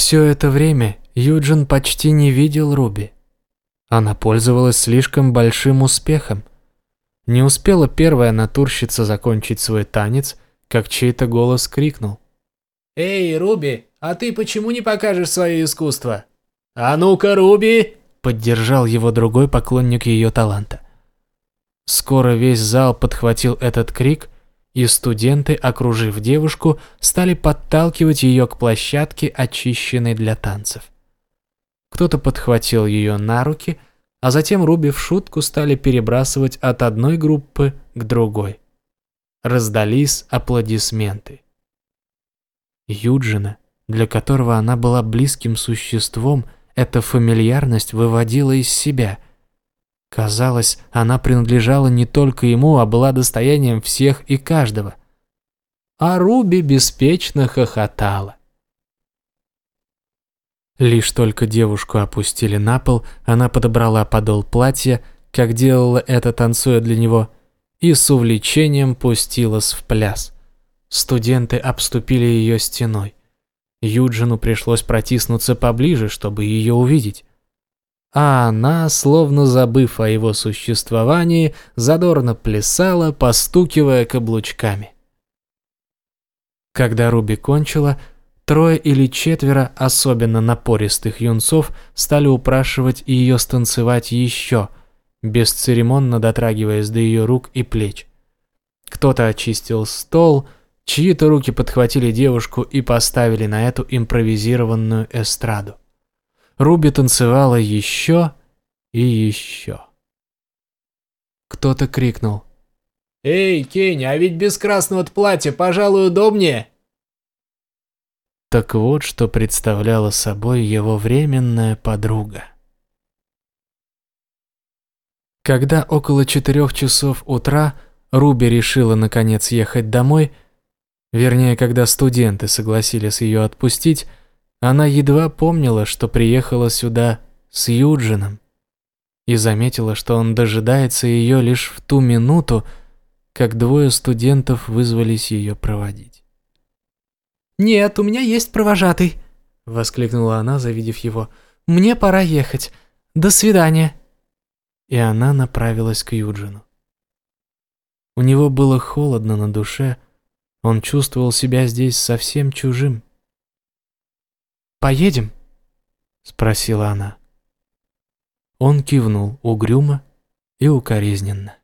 Все это время Юджин почти не видел Руби. Она пользовалась слишком большим успехом. Не успела первая натурщица закончить свой танец, как чей-то голос крикнул. «Эй, Руби, а ты почему не покажешь свое искусство?» «А ну-ка, Руби!» – поддержал его другой поклонник ее таланта. Скоро весь зал подхватил этот крик, и студенты, окружив девушку, стали подталкивать ее к площадке, очищенной для танцев. Кто-то подхватил ее на руки, а затем Руби в шутку стали перебрасывать от одной группы к другой. Раздались аплодисменты. Юджина, для которого она была близким существом, эта фамильярность выводила из себя – Казалось, она принадлежала не только ему, а была достоянием всех и каждого. А Руби беспечно хохотала. Лишь только девушку опустили на пол, она подобрала подол платья, как делала это, танцуя для него, и с увлечением пустилась в пляс. Студенты обступили ее стеной. Юджину пришлось протиснуться поближе, чтобы ее увидеть а она, словно забыв о его существовании, задорно плясала, постукивая каблучками. Когда Руби кончила, трое или четверо особенно напористых юнцов стали упрашивать ее станцевать еще, бесцеремонно дотрагиваясь до ее рук и плеч. Кто-то очистил стол, чьи-то руки подхватили девушку и поставили на эту импровизированную эстраду. Руби танцевала еще и еще. Кто-то крикнул. «Эй, Кенни, а ведь без красного платья, пожалуй, удобнее!» Так вот, что представляла собой его временная подруга. Когда около четырех часов утра Руби решила наконец ехать домой, вернее, когда студенты согласились ее отпустить, она едва помнила, что приехала сюда с Юджином и заметила, что он дожидается ее лишь в ту минуту, как двое студентов вызвались ее проводить. «Нет, у меня есть провожатый», — воскликнула она, завидев его. «Мне пора ехать. До свидания». И она направилась к Юджину. У него было холодно на душе, он чувствовал себя здесь совсем чужим. «Поедем?» – спросила она. Он кивнул угрюмо и укоризненно.